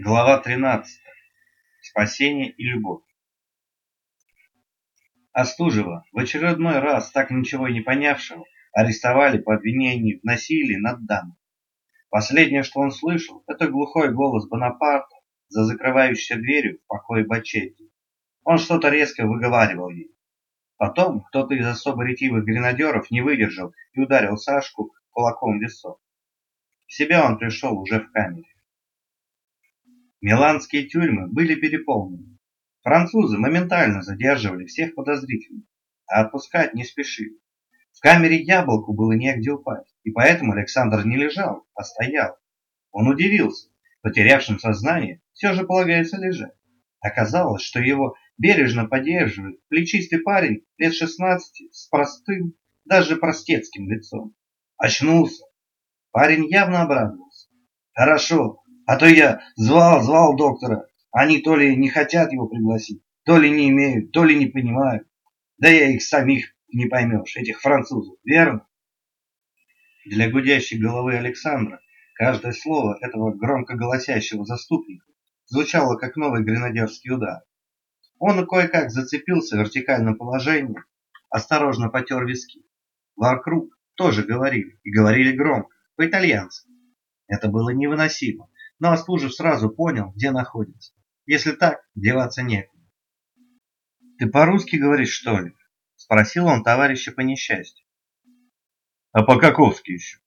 Глава 13. Спасение и любовь. Остужева, в очередной раз так ничего и не понявшего, арестовали по обвинению в насилии над дамой. Последнее, что он слышал, это глухой голос Бонапарта за закрывающейся дверью в покое Бачетти. Он что-то резко выговаривал ей. Потом кто-то из особо ретивых гренадеров не выдержал и ударил Сашку кулаком в висок. В себя он пришел уже в камере. Миланские тюрьмы были переполнены. Французы моментально задерживали всех подозрительных, а отпускать не спешили. В камере яблоку было негде упасть, и поэтому Александр не лежал, а стоял. Он удивился, потерявшим сознание все же полагается лежать. Оказалось, что его бережно поддерживает плечистый парень лет 16 с простым, даже простецким лицом. Очнулся. Парень явно обрадовался. Хорошо, а то я звал, звал доктора. Они то ли не хотят его пригласить, то ли не имеют, то ли не понимают. Да я их самих не поймешь, этих французов, верно? Для гудящей головы Александра каждое слово этого громко голосящего заступника звучало как новый гренадерский удар. Он кое-как зацепился в вертикальном положении, осторожно потер виски. Вокруг тоже говорили, и говорили громко, по-итальянски. Это было невыносимо но Остужев сразу понял, где находится. Если так, деваться некуда. «Ты по-русски говоришь, что ли?» – спросил он товарища по несчастью. «А по-каковски еще?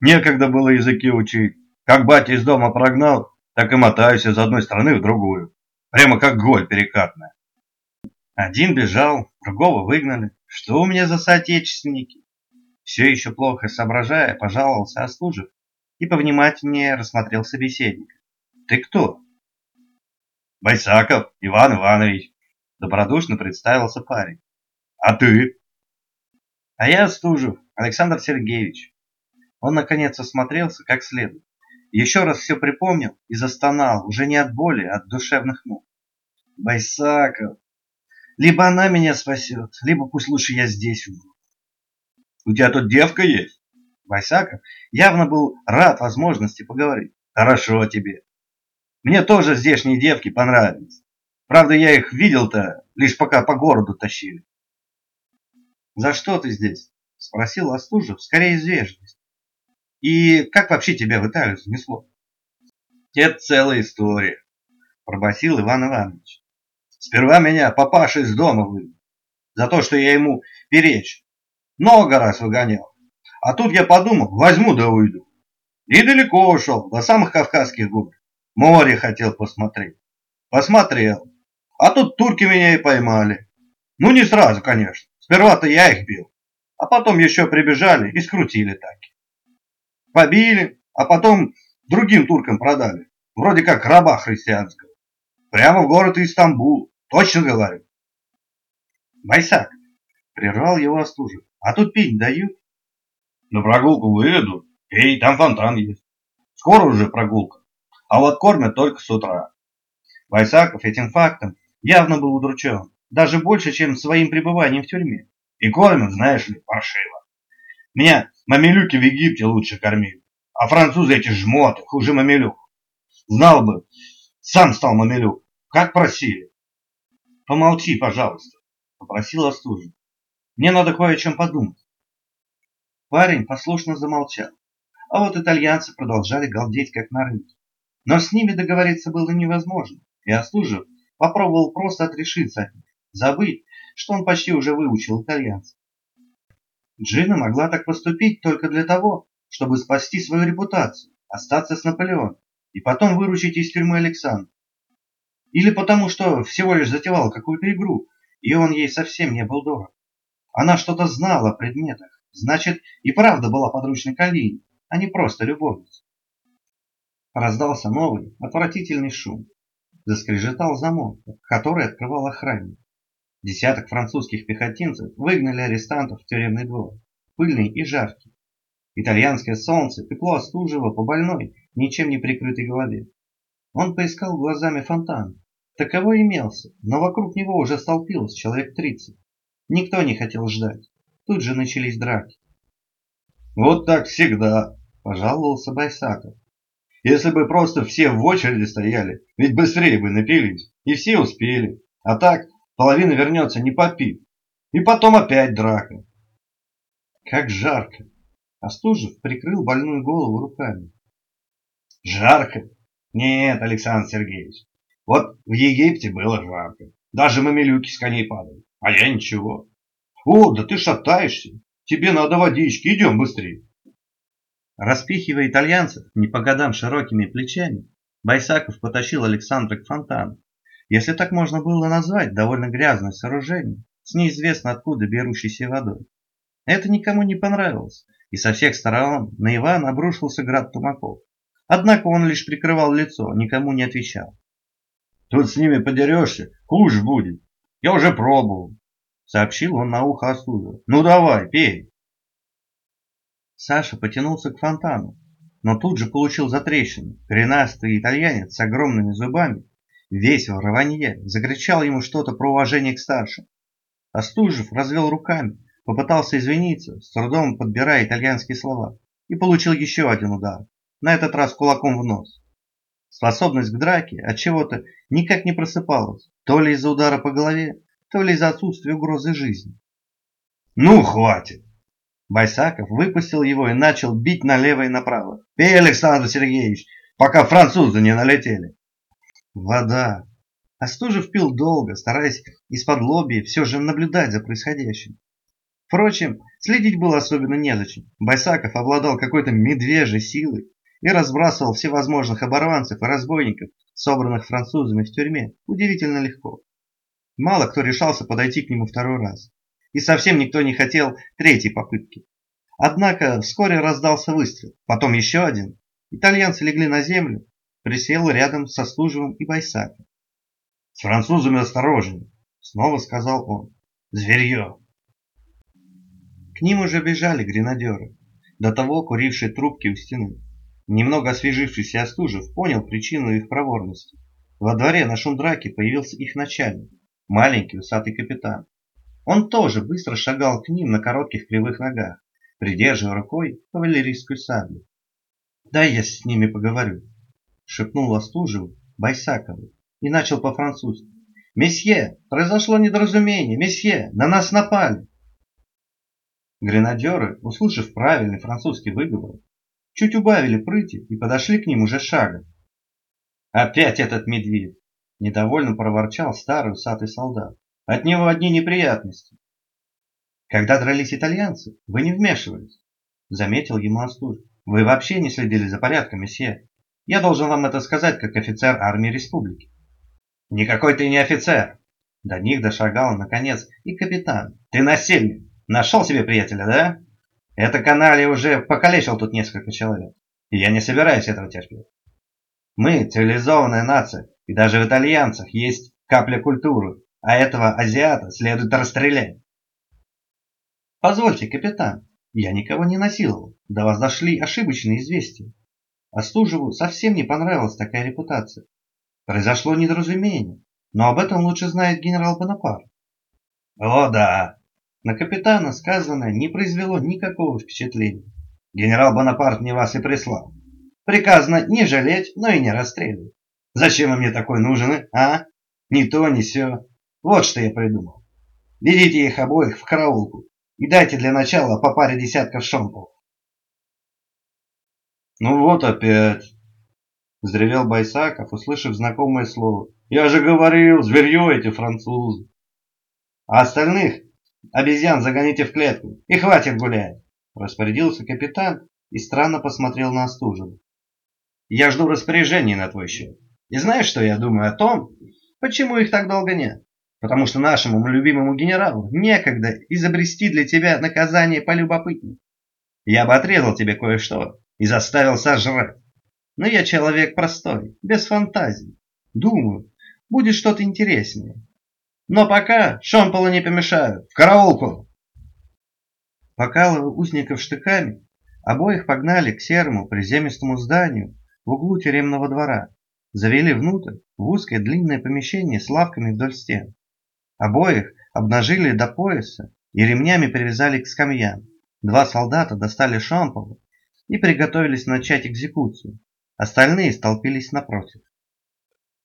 Некогда было языки учить. Как батя из дома прогнал, так и мотаюсь из одной страны в другую. Прямо как голь перекатная. Один бежал, другого выгнали. Что у меня за соотечественники? Все еще плохо соображая, пожаловался Остужев и повнимательнее рассмотрел собеседника. «Ты кто?» «Байсаков Иван Иванович», — добродушно представился парень. «А ты?» «А я Стужев Александр Сергеевич». Он, наконец, осмотрелся как следует. Еще раз все припомнил и застонал, уже не от боли, а от душевных мук. «Байсаков! Либо она меня спасет, либо пусть лучше я здесь умру». «У тебя тут девка есть?» Васяков явно был рад возможности поговорить. Хорошо тебе. Мне тоже здешние девки понравились. Правда, я их видел-то, лишь пока по городу тащили. За что ты здесь? Спросил Остужев, скорее из вежливости. И как вообще тебя в Италию занесло? Это целая история, пробасил Иван Иванович. Сперва меня папаша из дома вывел. За то, что я ему перечь. Много раз выгонял. А тут я подумал, возьму да уйду. И далеко ушел, до самых Кавказских гор. Море хотел посмотреть. Посмотрел. А тут турки меня и поймали. Ну, не сразу, конечно. Сперва-то я их бил. А потом еще прибежали и скрутили так. Побили, а потом другим туркам продали. Вроде как раба христианского. Прямо в город Истамбул. Точно говорю. Байсак, прервал его Остужев. А тут пить дают? На прогулку выведу. Эй, там фонтан есть. Скоро уже прогулка. А вот кормят только с утра. Вайсаков этим фактом явно был удручен. Даже больше, чем своим пребыванием в тюрьме. И кормят, знаешь ли, паршиво. Меня мамилюки в Египте лучше кормили. А французы эти жмоты, хуже мамилюк. Знал бы, сам стал мамилюк. Как просили. Помолчи, пожалуйста, попросил Остужин. Мне надо кое о чем подумать. Парень послушно замолчал. А вот итальянцы продолжали галдеть, как на рынке. Но с ними договориться было невозможно, и Остужев попробовал просто отрешиться от них, забыть, что он почти уже выучил итальянцев. Джина могла так поступить только для того, чтобы спасти свою репутацию, остаться с Наполеоном и потом выручить из тюрьмы Александра. Или потому, что всего лишь затевала какую-то игру, и он ей совсем не был дорог. Она что-то знала о предметах, Значит, и правда была подручной Калине, а не просто любовница. Раздался новый, отвратительный шум. Заскрежетал замок, который открывал охранник. Десяток французских пехотинцев выгнали арестантов в тюремный двор, пыльный и жаркий. Итальянское солнце пекло остуживо по больной, ничем не прикрытой голове. Он поискал глазами фонтан. Таковой имелся, но вокруг него уже столпилось человек тридцать. Никто не хотел ждать. Тут же начались драки. «Вот так всегда», – пожаловался Байсаков. Если бы просто все в очереди стояли, ведь быстрее бы напились, и все успели. А так половина вернется не попив. И потом опять драка. Как жарко. Остужев прикрыл больную голову руками. Жарко? Нет, Александр Сергеевич. Вот в Египте было жарко. Даже мамилюки с коней падали. А я ничего. О, да ты шатаешься. Тебе надо водички. Идем быстрее. Распихивая итальянцев не по годам широкими плечами, Байсаков потащил Александра к фонтану. Если так можно было назвать довольно грязное сооружение с неизвестно откуда берущейся водой. Это никому не понравилось, и со всех сторон на Ивана обрушился град тумаков. Однако он лишь прикрывал лицо, никому не отвечал. «Тут с ними подерешься, хуже будет. Я уже пробовал», — сообщил он на ухо Остузу. «Ну давай, пей». Саша потянулся к фонтану, но тут же получил затрещину. Коренастый итальянец с огромными зубами, весь в рванье, закричал ему что-то про уважение к старшим. Остужев развел руками, попытался извиниться, с трудом подбирая итальянские слова, и получил еще один удар, на этот раз кулаком в нос. Способность к драке от чего-то никак не просыпалась, то ли из-за удара по голове, то ли из-за отсутствия угрозы жизни. «Ну, хватит!» Байсаков выпустил его и начал бить налево и направо. «Пей, Александр Сергеевич, пока французы не налетели!» Вода. Остужев пил долго, стараясь из-под лобби все же наблюдать за происходящим. Впрочем, следить было особенно незачем. Байсаков обладал какой-то медвежьей силой и разбрасывал всевозможных оборванцев и разбойников, собранных французами в тюрьме, удивительно легко. Мало кто решался подойти к нему второй раз и совсем никто не хотел третьей попытки. Однако вскоре раздался выстрел, потом еще один. Итальянцы легли на землю, присел рядом со служивым и Байсаки. «С французами осторожнее», — снова сказал он. «Зверье». К ним уже бежали гренадеры, до того курившие трубки у стены. Немного освежившийся Остужев понял причину их проворности. Во дворе на шум драки появился их начальник, маленький усатый капитан. Он тоже быстро шагал к ним на коротких кривых ногах, придерживая рукой кавалерийскую саблю. «Дай я с ними поговорю», — шепнул Остужеву Байсакову и начал по-французски. «Месье, произошло недоразумение! Месье, на нас напали!» Гренадеры, услышав правильный французский выговор, чуть убавили прыти и подошли к ним уже шагом. «Опять этот медведь!» – недовольно проворчал старый усатый солдат. От него одни неприятности. Когда дрались итальянцы, вы не вмешивались, заметил ему Астур. Вы вообще не следили за порядком, месье. Я должен вам это сказать, как офицер армии республики. Никакой ты не офицер. До них дошагал, наконец, и капитан. Ты насильник. Нашел себе приятеля, да? Это канале уже покалечил тут несколько человек. И я не собираюсь этого терпеть. Мы цивилизованная нация, и даже в итальянцах есть капля культуры, а этого азиата следует расстрелять. Позвольте, капитан, я никого не насиловал. До вас дошли ошибочные известия. Остужеву совсем не понравилась такая репутация. Произошло недоразумение, но об этом лучше знает генерал Бонапарт. О да, на капитана сказанное не произвело никакого впечатления. Генерал Бонапарт мне вас и прислал. Приказано не жалеть, но и не расстреливать. Зачем вы мне такой нужен, а? Ни то, ни сё. Вот что я придумал. Ведите их обоих в караулку и дайте для начала по паре десятков шомполов. Ну вот опять, взревел Байсаков, услышав знакомое слово. Я же говорил, зверье эти французы. А остальных обезьян загоните в клетку и хватит гулять, распорядился капитан и странно посмотрел на Остужева. Я жду распоряжений на твой счет. И знаешь, что я думаю о том, почему их так долго нет? потому что нашему любимому генералу некогда изобрести для тебя наказание полюбопытнее. Я бы отрезал тебе кое-что и заставил сожрать. Но я человек простой, без фантазий. Думаю, будет что-то интереснее. Но пока шомполы не помешают. В караулку!» Покалывая узников штыками, обоих погнали к серому приземистому зданию в углу тюремного двора. Завели внутрь, в узкое длинное помещение с лавками вдоль стен. Обоих обнажили до пояса и ремнями привязали к скамьям. Два солдата достали шампалы и приготовились начать экзекуцию. Остальные столпились напротив.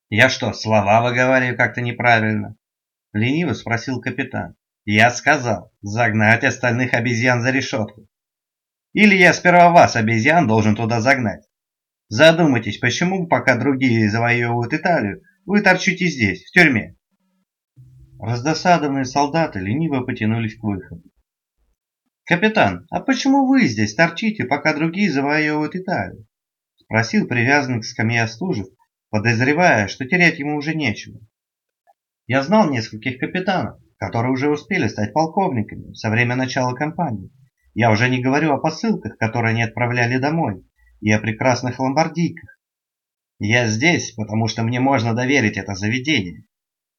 «Я что, слова выговариваю как-то неправильно?» Лениво спросил капитан. «Я сказал, загнать остальных обезьян за решетку. Или я сперва вас, обезьян, должен туда загнать? Задумайтесь, почему, пока другие завоевывают Италию, вы торчите здесь, в тюрьме?» Раздосадованные солдаты лениво потянулись к выходу. «Капитан, а почему вы здесь торчите, пока другие завоевывают Италию?» Спросил привязанный к скамье Остужев, подозревая, что терять ему уже нечего. Я знал нескольких капитанов, которые уже успели стать полковниками со времени начала кампании. Я уже не говорю о посылках, которые они отправляли домой, и о прекрасных ломбардийках. Я здесь, потому что мне можно доверить это заведение,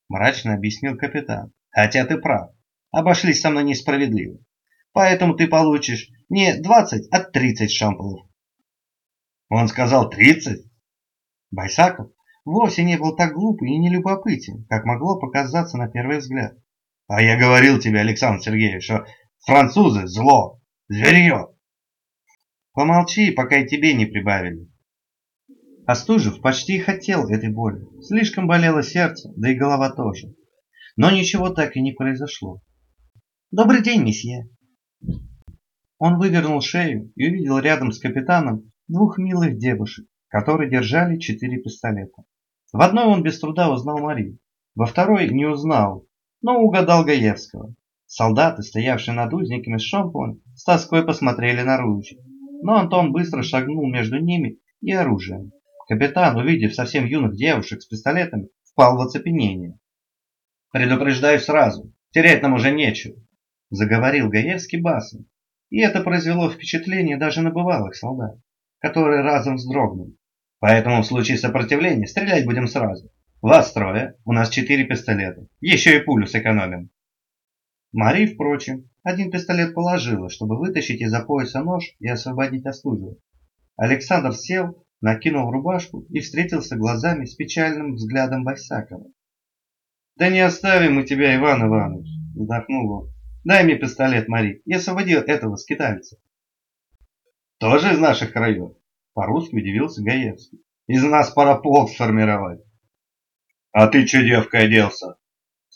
мрачно объяснил капитан. Хотя ты прав, обошлись со мной несправедливо. Поэтому ты получишь не 20, а 30 шампулов. Он сказал 30? Байсаков вовсе не был так глуп и нелюбопытен, как могло показаться на первый взгляд. А я говорил тебе, Александр Сергеевич, что французы зло, зверье. Помолчи, пока и тебе не прибавили. Остужев почти хотел этой боли. Слишком болело сердце, да и голова тоже. Но ничего так и не произошло. «Добрый день, месье!» Он вывернул шею и увидел рядом с капитаном двух милых девушек, которые держали четыре пистолета. В одной он без труда узнал Марию, во второй не узнал, но угадал Гаевского. Солдаты, стоявшие над узниками с шомполом, с тоской посмотрели на ружье, но Антон быстро шагнул между ними и оружием. Капитан, увидев совсем юных девушек с пистолетами, впал в оцепенение. «Предупреждаю сразу, терять нам уже нечего», – заговорил Гаевский басом. И это произвело впечатление даже на бывалых солдат, которые разом вздрогнули. Поэтому в случае сопротивления стрелять будем сразу. Вас трое, у нас четыре пистолета. Еще и пулю сэкономим. Мари, впрочем, один пистолет положила, чтобы вытащить из-за пояса нож и освободить Остужева. Александр сел, накинул рубашку и встретился глазами с печальным взглядом Байсакова. «Да не оставим мы тебя, Иван Иванович!» – вздохнул он. «Дай мне пистолет, Мари, я освободил этого скитальца». «Тоже из наших краев?» По-русски удивился Гаевский. Из нас пора полк сформировать. А ты че, девка, оделся?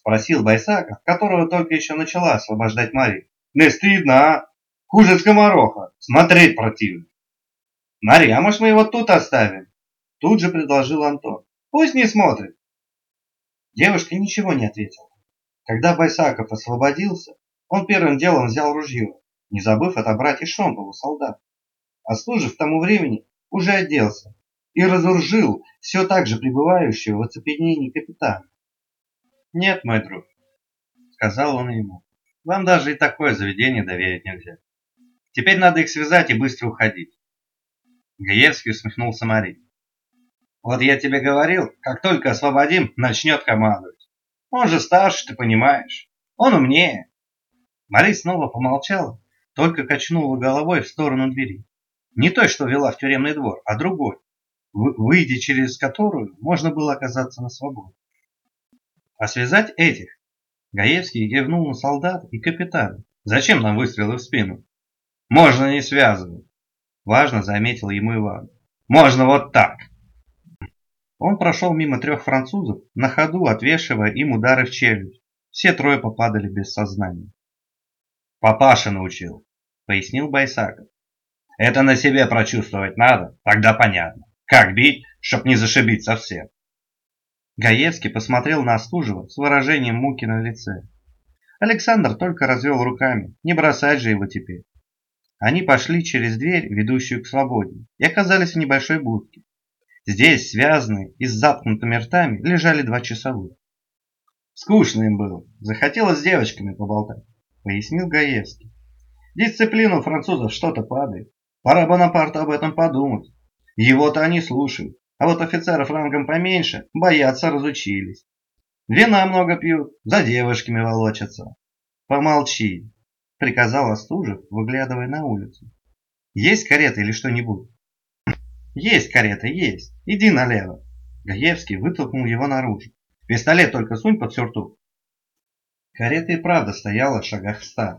Спросил Байсаков, которого только еще начала освобождать Мария. Не стыдно, а? Хуже скомороха. Смотреть противно. Мария, а может мы его тут оставим? Тут же предложил Антон. Пусть не смотрит. Девушка ничего не ответила. Когда Байсаков освободился, он первым делом взял ружье, не забыв отобрать и шомпол у солдат а служив тому времени уже оделся и разоружил все так же пребывающего в оцепенении капитана. «Нет, мой друг», — сказал он ему, — «вам даже и такое заведение доверить нельзя. Теперь надо их связать и быстро уходить». Гаевский усмехнулся Мари. «Вот я тебе говорил, как только освободим, начнет командовать. Он же старше, ты понимаешь. Он умнее». Мари снова помолчала, только качнула головой в сторону двери. Не той, что вела в тюремный двор, а другой, выйдя через которую можно было оказаться на свободе. А связать этих? Гаевский кивнул на солдат и капитана. Зачем нам выстрелы в спину? Можно не связывать. Важно заметил ему Иван. Можно вот так. Он прошел мимо трех французов, на ходу отвешивая им удары в челюсть. Все трое попадали без сознания. «Папаша научил», — пояснил Байсаков. Это на себе прочувствовать надо, тогда понятно. Как бить, чтоб не зашибить совсем. Гаевский посмотрел на Остужева с выражением муки на лице. Александр только развел руками, не бросать же его теперь. Они пошли через дверь, ведущую к свободе, и оказались в небольшой будке. Здесь, связанные и с заткнутыми ртами, лежали два часовых. Скучно им было, захотелось с девочками поболтать, пояснил Гаевский. Дисциплину французов что-то падает. Пора Бонапарту об этом подумать. Его-то они слушают, а вот офицеров рангом поменьше бояться разучились. Вина много пьют, за девушками волочатся. Помолчи, приказал Остужев, выглядывая на улицу. Есть карета или что-нибудь? Есть карета, есть. Иди налево. Гаевский вытолкнул его наружу. Пистолет только сунь под сюртук. Карета и правда стояла в шагах в ста.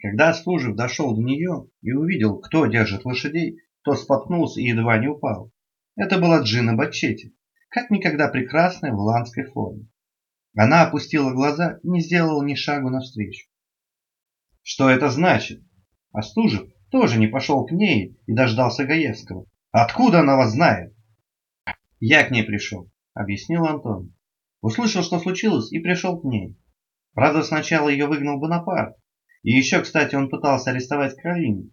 Когда Служев дошел до нее и увидел, кто держит лошадей, то споткнулся и едва не упал. Это была Джина Бачетти, как никогда прекрасная в ландской форме. Она опустила глаза и не сделала ни шагу навстречу. Что это значит? Остужев тоже не пошел к ней и дождался Гаевского. Откуда она вас знает? Я к ней пришел, объяснил Антон. Услышал, что случилось, и пришел к ней. Правда, сначала ее выгнал Бонапарт. И еще, кстати, он пытался арестовать Калинину.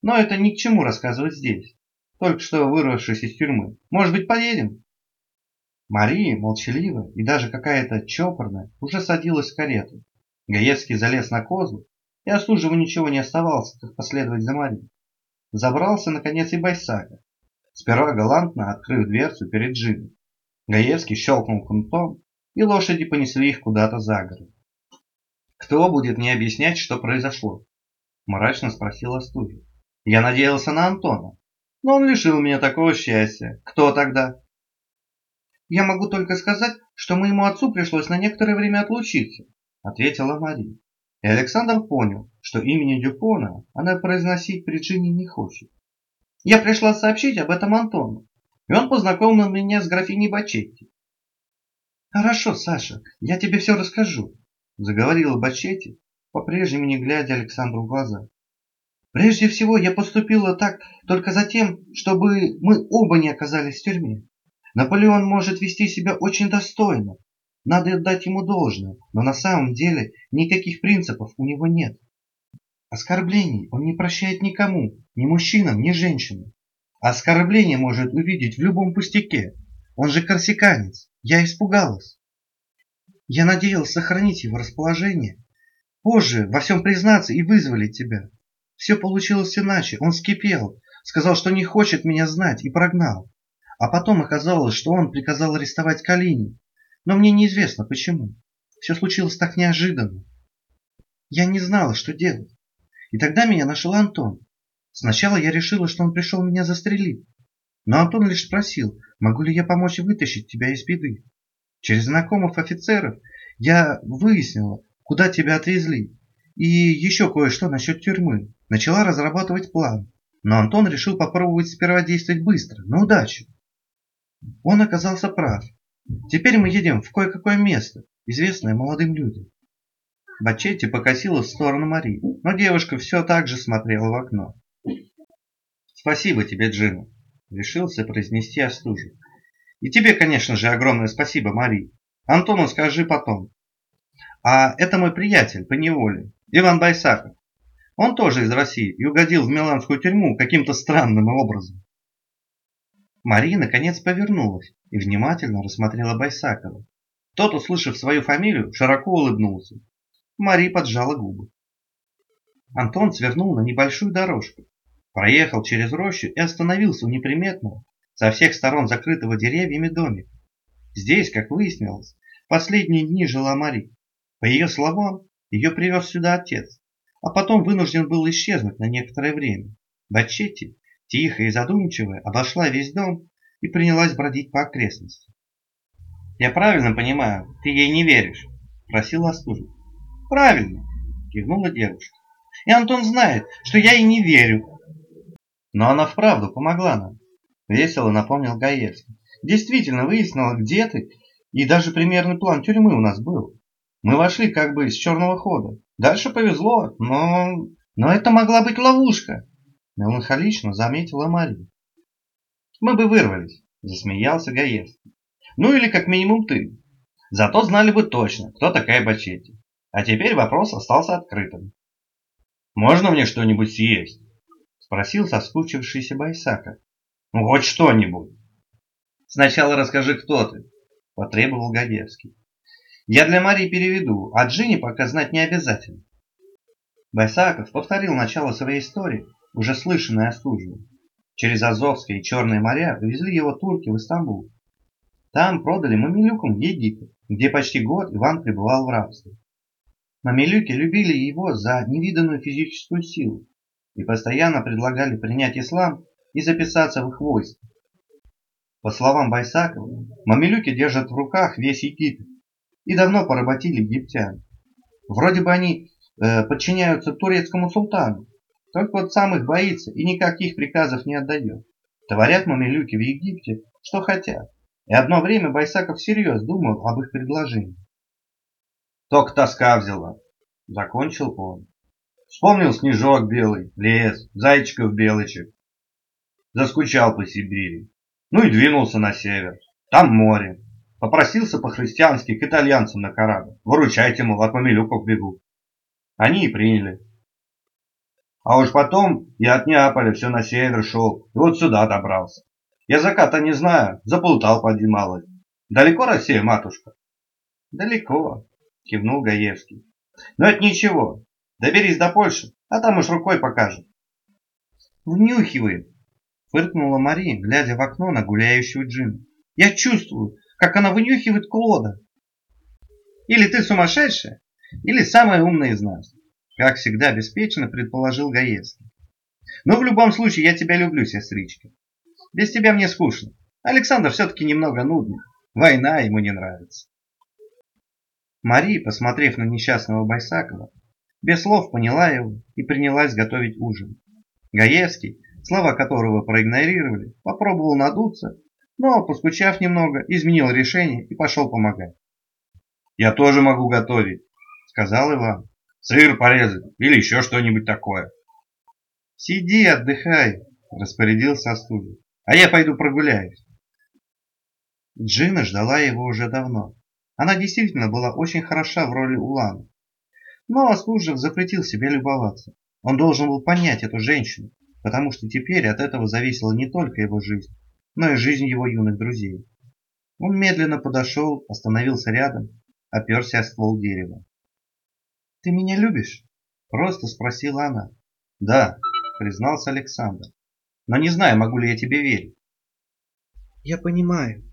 Но это ни к чему рассказывать здесь. Только что вырвавшись из тюрьмы. Может быть, поедем? Мария, молчаливая и даже какая-то чопорная, уже садилась в карету. Гаевский залез на козлы, и Остужеву ничего не оставалось, как последовать за Марией. Забрался, наконец, и Байсака, сперва галантно открыв дверцу перед Джимом. Гаевский щелкнул кнутом, и лошади понесли их куда-то за город. «Кто будет мне объяснять, что произошло?» – мрачно спросил Остужев. «Я надеялся на Антона, но он лишил меня такого счастья. Кто тогда?» «Я могу только сказать, что моему отцу пришлось на некоторое время отлучиться», – ответила Мария. И Александр понял, что имени Дюпона она произносить при Джине не хочет. Я пришла сообщить об этом Антону, и он познакомил меня с графиней Бачетти. «Хорошо, Саша, я тебе все расскажу», – заговорила Бачетти, по-прежнему не глядя Александру в глаза. «Прежде всего, я поступила так только за тем, чтобы мы оба не оказались в тюрьме. Наполеон может вести себя очень достойно, надо отдать ему должное, но на самом деле никаких принципов у него нет. Оскорблений он не прощает никому, ни мужчинам, ни женщинам. Оскорбление может увидеть в любом пустяке. Он же корсиканец. Я испугалась. Я надеялась сохранить его расположение. Позже во всем признаться и вызволить тебя. Все получилось иначе. Он скипел, сказал, что не хочет меня знать и прогнал. А потом оказалось, что он приказал арестовать Калини. Но мне неизвестно почему. Все случилось так неожиданно. Я не знала, что делать. И тогда меня нашел Антон. Сначала я решила, что он пришел меня застрелить. Но Антон лишь спросил, могу ли я помочь вытащить тебя из беды. Через знакомых офицеров я выяснила, куда тебя отвезли. И еще кое-что насчет тюрьмы. Начала разрабатывать план. Но Антон решил попробовать сперва действовать быстро, на удачу. Он оказался прав. Теперь мы едем в кое-какое место, известное молодым людям. Бачетти покосилась в сторону Марии, но девушка все так же смотрела в окно. «Спасибо тебе, Джина», — решился произнести Остужев. «И тебе, конечно же, огромное спасибо, Мари. Антону скажи потом. А это мой приятель по неволе, Иван Байсаков. Он тоже из России и угодил в миланскую тюрьму каким-то странным образом. Мария наконец повернулась и внимательно рассмотрела Байсакова. Тот, услышав свою фамилию, широко улыбнулся. Мария поджала губы. Антон свернул на небольшую дорожку, проехал через рощу и остановился у неприметного, со всех сторон закрытого деревьями домика. Здесь, как выяснилось, последние дни жила Мари. По ее словам, ее привез сюда отец, а потом вынужден был исчезнуть на некоторое время. Бачетти тихо и задумчиво обошла весь дом и принялась бродить по окрестностям. «Я правильно понимаю, ты ей не веришь?» – просила Остужев. «Правильно!» – кивнула девушка. «И Антон знает, что я ей не верю». «Но она вправду помогла нам», – весело напомнил Гаевский. «Действительно выяснила, где ты, и даже примерный план тюрьмы у нас был. Мы вошли как бы с черного хода. Дальше повезло, но... Но это могла быть ловушка. Меланхолично заметила Мария. Мы бы вырвались, засмеялся Гаевский. Ну или как минимум ты. Зато знали бы точно, кто такая Бачетти. А теперь вопрос остался открытым. «Можно мне что-нибудь съесть?» Спросил соскучившийся Байсака. «Ну, хоть что-нибудь». «Сначала расскажи, кто ты», – потребовал Гадевский. «Я для Марии переведу, а Джинни пока знать не обязательно». Байсаков повторил начало своей истории, уже слышанное Остужевым. Через Азовское и Черное моря вывезли его турки в Истамбул. Там продали мамилюкам в Египет, где почти год Иван пребывал в рабстве. Мамилюки любили его за невиданную физическую силу и постоянно предлагали принять ислам и записаться в их войско. По словам Байсакова, мамилюки держат в руках весь Египет и давно поработили египтян. Вроде бы они э, подчиняются турецкому султану, только вот сам их боится и никаких приказов не отдает. Творят мамилюки в Египте, что хотят. И одно время Байсаков всерьез думал об их предложении. Только тоска взяла. Закончил он. Вспомнил снежок белый, лес, зайчиков белочек. Заскучал по Сибири. Ну и двинулся на север. Там море. Попросился по-христиански к итальянцам на корабль. Выручайте, мол, от мамилюков бегу. Они и приняли. А уж потом я от Неаполя все на север шел и вот сюда добрался. Языка-то не знаю, заплутал поди малый. Далеко Россия, матушка? Далеко, кивнул Гаевский. Но это ничего. Доберись до Польши, а там уж рукой покажет. Внюхивает, фыркнула Мария, глядя в окно на гуляющую Джину. Я чувствую, как она вынюхивает Клода. Или ты сумасшедшая, или самая умная из нас. Как всегда беспечно предположил Гаевский. Но в любом случае я тебя люблю, сестричка. Без тебя мне скучно. Александр все-таки немного нудный. Война ему не нравится. Мария, посмотрев на несчастного Байсакова, без слов поняла его и принялась готовить ужин. Гаевский, слова которого проигнорировали, попробовал надуться, но, поскучав немного, изменил решение и пошел помогать. «Я тоже могу готовить», — сказал Иван. «Сыр порезать или еще что-нибудь такое». «Сиди, отдыхай», — распорядился Остужев. «А я пойду прогуляюсь». Джина ждала его уже давно. Она действительно была очень хороша в роли Улана. Но Остужев запретил себе любоваться. Он должен был понять эту женщину, потому что теперь от этого зависела не только его жизнь, но и жизнь его юных друзей. Он медленно подошел, остановился рядом, оперся о ствол дерева. «Ты меня любишь?» – просто спросила она. «Да», – признался Александр. «Но не знаю, могу ли я тебе верить». «Я понимаю.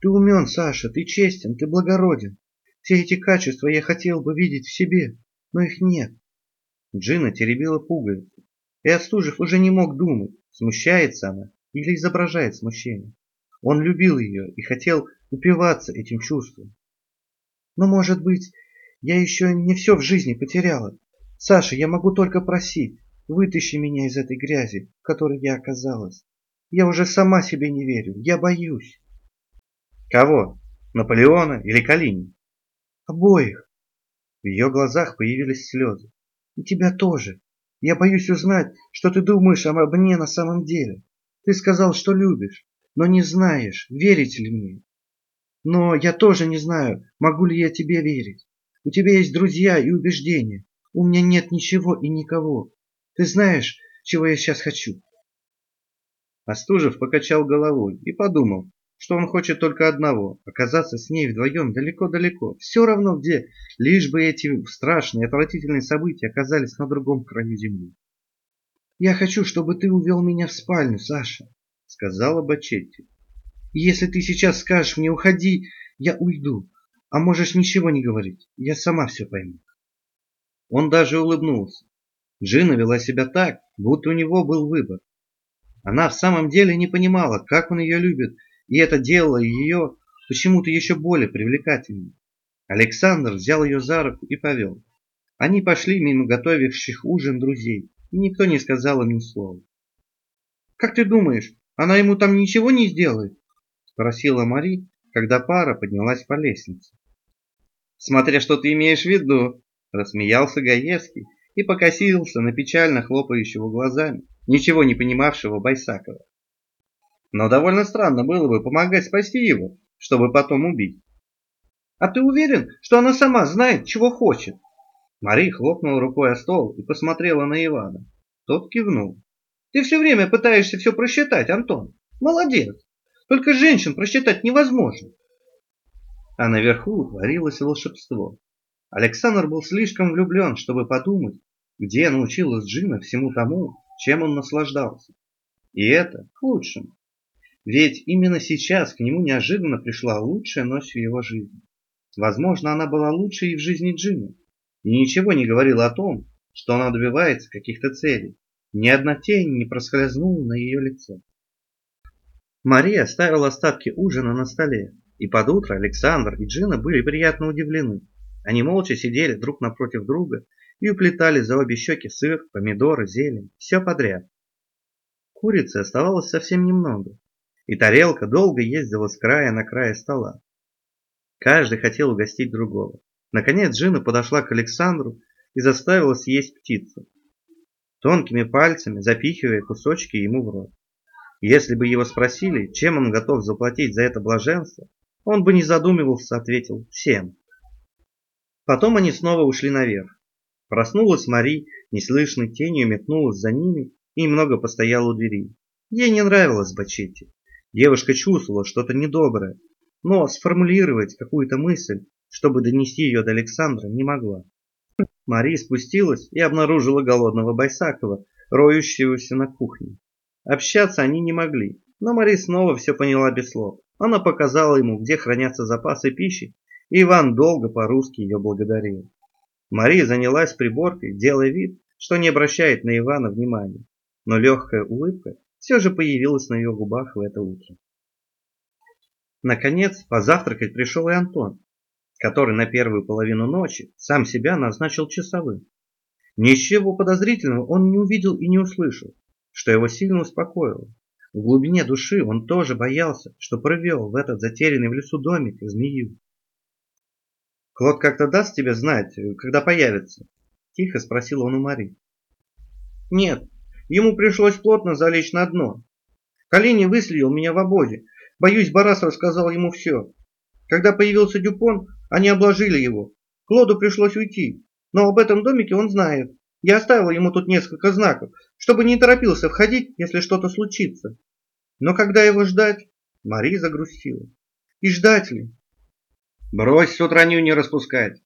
Ты умен, Саша, ты честен, ты благороден. Все эти качества я хотел бы видеть в себе, но их нет». Джина теребила пуговицу, и Остужев уже не мог думать, смущается она или изображает смущение. Он любил ее и хотел упиваться этим чувством. Но, может быть, я еще не все в жизни потеряла. Саша, я могу только просить, вытащи меня из этой грязи, в которой я оказалась. Я уже сама себе не верю, я боюсь. Кого? Наполеона или Калини? Обоих. В ее глазах появились слезы. И тебя тоже. Я боюсь узнать, что ты думаешь обо мне на самом деле. Ты сказал, что любишь, но не знаешь, верите ли мне. Но я тоже не знаю, могу ли я тебе верить. У тебя есть друзья и убеждения. У меня нет ничего и никого. Ты знаешь, чего я сейчас хочу?» Остужев покачал головой и подумал, что он хочет только одного – оказаться с ней вдвоем далеко-далеко, все равно где, лишь бы эти страшные, отвратительные события оказались на другом краю земли. «Я хочу, чтобы ты увел меня в спальню, Саша», — сказала Бачетти. «Если ты сейчас скажешь мне уходи, я уйду, а можешь ничего не говорить, я сама все пойму». Он даже улыбнулся. Джина вела себя так, будто у него был выбор. Она в самом деле не понимала, как он ее любит, и это делало ее почему-то еще более привлекательной. Александр взял ее за руку и повел. Они пошли мимо готовивших ужин друзей и никто не сказал ни слова. «Как ты думаешь, она ему там ничего не сделает?» Спросила Мари, когда пара поднялась по лестнице. «Смотря что ты имеешь в виду», рассмеялся Гаевский и покосился на печально хлопающего глазами, ничего не понимавшего Байсакова. Но довольно странно было бы помогать спасти его, чтобы потом убить. «А ты уверен, что она сама знает, чего хочет?» Мари хлопнула рукой о стол и посмотрела на Ивана. Тот кивнул. «Ты все время пытаешься все просчитать, Антон. Молодец. Только женщин просчитать невозможно». А наверху творилось волшебство. Александр был слишком влюблен, чтобы подумать, где научилась Джина всему тому, чем он наслаждался. И это к лучшему. Ведь именно сейчас к нему неожиданно пришла лучшая ночь в его жизни. Возможно, она была лучшей и в жизни Джины и ничего не говорила о том, что она добивается каких-то целей. Ни одна тень не проскользнула на ее лице. Мария оставила остатки ужина на столе, и под утро Александр и Джина были приятно удивлены. Они молча сидели друг напротив друга и уплетали за обе щеки сыр, помидоры, зелень, все подряд. Курицы оставалось совсем немного, и тарелка долго ездила с края на край стола. Каждый хотел угостить другого. Наконец Джина подошла к Александру и заставила съесть птицу, тонкими пальцами запихивая кусочки ему в рот. Если бы его спросили, чем он готов заплатить за это блаженство, он бы не задумывался, ответил «всем». Потом они снова ушли наверх. Проснулась Мари, неслышной тенью метнулась за ними и немного постояла у двери. Ей не нравилось Бачетти. Девушка чувствовала что-то недоброе, но сформулировать какую-то мысль, чтобы донести ее до Александра, не могла. Мари спустилась и обнаружила голодного Байсакова, роющегося на кухне. Общаться они не могли, но Мари снова все поняла без слов. Она показала ему, где хранятся запасы пищи, и Иван долго по-русски ее благодарил. Мария занялась приборкой, делая вид, что не обращает на Ивана внимания, но легкая улыбка все же появилась на ее губах в это утро. Наконец, позавтракать пришел и Антон, который на первую половину ночи сам себя назначил часовым. Ничего подозрительного он не увидел и не услышал, что его сильно успокоило. В глубине души он тоже боялся, что провел в этот затерянный в лесу домик змею. «Клод как-то даст тебе знать, когда появится?» – тихо спросил он у Мари. «Нет, ему пришлось плотно залечь на дно. Колени выследил меня в обозе. Боюсь, Барас рассказал ему все. Когда появился Дюпон, они обложили его. Клоду пришлось уйти, но об этом домике он знает. Я оставила ему тут несколько знаков, чтобы не торопился входить, если что-то случится. Но когда его ждать, Мари загрустила. И ждать ли? Брось сутраню не распускать.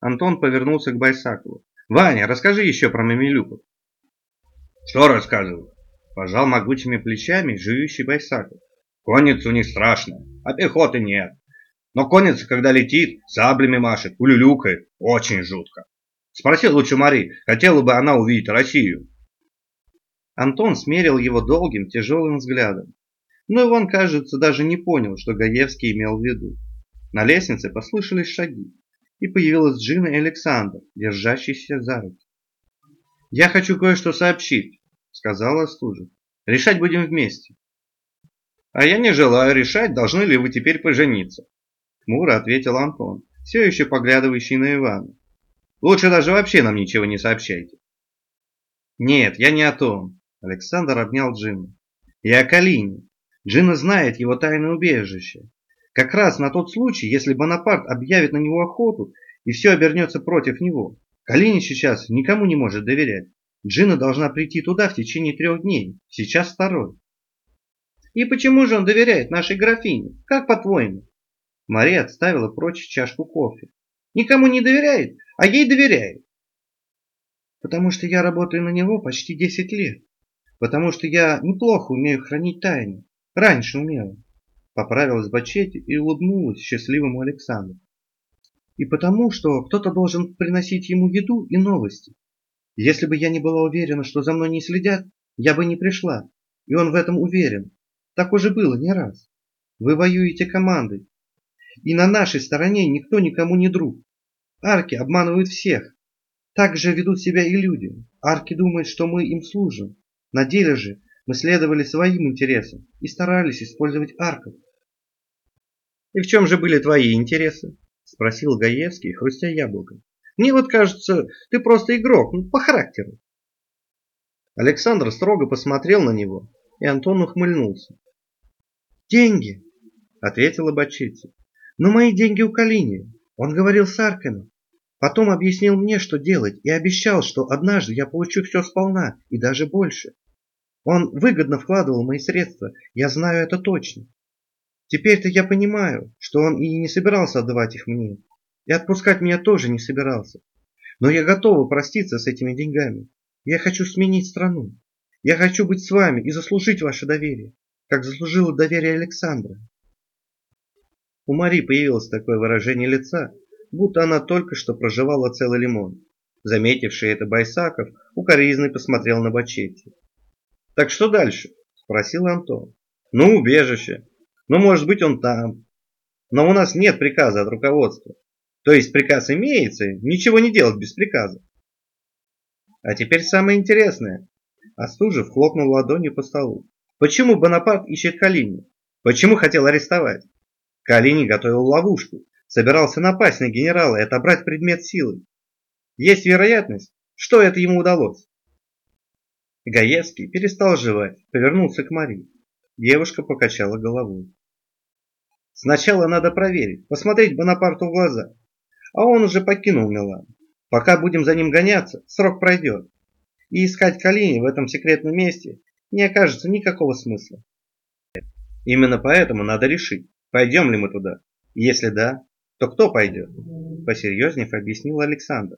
Антон повернулся к Байсакову. Ваня, расскажи еще про Мамилюков. Что рассказываю? Пожал могучими плечами жующий Байсаков. Конница у них страшная, а пехоты нет. Но конница, когда летит, саблями машет, улюлюкает, очень жутко. Спросил лучше Мари, хотела бы она увидеть Россию. Антон смерил его долгим, тяжелым взглядом. Но Иван, кажется, даже не понял, что Гаевский имел в виду. На лестнице послышались шаги, и появилась Джина и Александр, держащиеся за руки. «Я хочу кое-что сообщить», — сказала Стужев. «Решать будем вместе». «А я не желаю решать, должны ли вы теперь пожениться», — хмуро ответил Антон, все еще поглядывающий на Ивана. Лучше даже вообще нам ничего не сообщайте. Нет, я не о том. Александр обнял Джина. Я о Калине. Джина знает его тайное убежище. Как раз на тот случай, если Бонапарт объявит на него охоту и все обернется против него. Калине сейчас никому не может доверять. Джина должна прийти туда в течение трех дней. Сейчас второй. И почему же он доверяет нашей графине? Как по-твоему? Мария отставила прочь чашку кофе. Никому не доверяет, а ей доверяет. Потому что я работаю на него почти 10 лет. Потому что я неплохо умею хранить тайны. Раньше умела. Поправилась Бачетти и улыбнулась счастливому Александру. И потому, что кто-то должен приносить ему еду и новости. Если бы я не была уверена, что за мной не следят, я бы не пришла. И он в этом уверен. Так уже было не раз. Вы воюете командой. И на нашей стороне никто никому не друг. Арки обманывают всех. Так же ведут себя и люди. Арки думают, что мы им служим. На деле же мы следовали своим интересам и старались использовать арков. «И в чем же были твои интересы?» – спросил Гаевский, хрустя яблоком. «Мне вот кажется, ты просто игрок, ну, по характеру». Александр строго посмотрел на него, и Антон ухмыльнулся. «Деньги!» – ответила Бачица. «Но мои деньги у Калини. Он говорил с Арками. Потом объяснил мне, что делать, и обещал, что однажды я получу все сполна, и даже больше. Он выгодно вкладывал мои средства, я знаю это точно. Теперь-то я понимаю, что он и не собирался отдавать их мне, и отпускать меня тоже не собирался. Но я готова проститься с этими деньгами. Я хочу сменить страну. Я хочу быть с вами и заслужить ваше доверие, как заслужила доверие Александра. У Мари появилось такое выражение лица, будто она только что проживала целый лимон. Заметивший это Байсаков, укоризный посмотрел на Бачетти. «Так что дальше?» – спросил Антон. «Ну, убежище. Ну, может быть, он там. Но у нас нет приказа от руководства. То есть приказ имеется, ничего не делать без приказа. А теперь самое интересное. Остужев хлопнул ладонью по столу. Почему Бонапарт ищет Калини? Почему хотел арестовать? Калини готовил ловушку, собирался напасть на генерала и отобрать предмет силы. Есть вероятность, что это ему удалось. Гаевский перестал жевать, повернулся к Марии. Девушка покачала головой. Сначала надо проверить, посмотреть Бонапарту в глаза. А он уже покинул Милан. Пока будем за ним гоняться, срок пройдет. И искать Калини в этом секретном месте не окажется никакого смысла. Именно поэтому надо решить, пойдем ли мы туда. Если да, то кто пойдет? Посерьезнее объяснил Александр.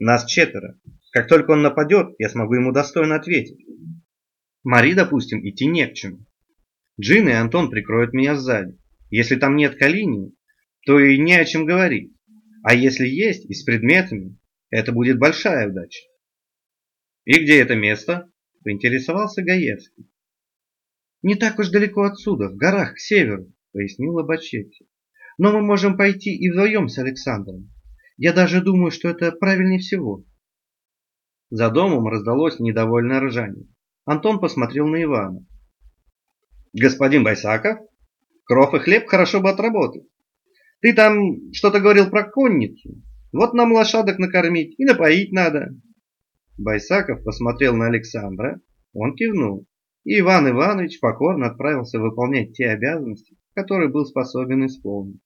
Нас четверо. Как только он нападет, я смогу ему достойно ответить. Мари, допустим, идти не к чему. Джин и Антон прикроют меня сзади. Если там нет Калини, то и не о чем говорить. А если есть и с предметами, это будет большая удача. «И где это место?» – поинтересовался Гаевский. «Не так уж далеко отсюда, в горах к северу», – пояснила Бачетти. «Но мы можем пойти и вдвоем с Александром. Я даже думаю, что это правильнее всего». За домом раздалось недовольное ржание. Антон посмотрел на Ивана. «Господин Байсаков, кров и хлеб хорошо бы отработать. Ты там что-то говорил про конницу. Вот нам лошадок накормить и напоить надо. Байсаков посмотрел на Александра, он кивнул, и Иван Иванович покорно отправился выполнять те обязанности, которые был способен исполнить.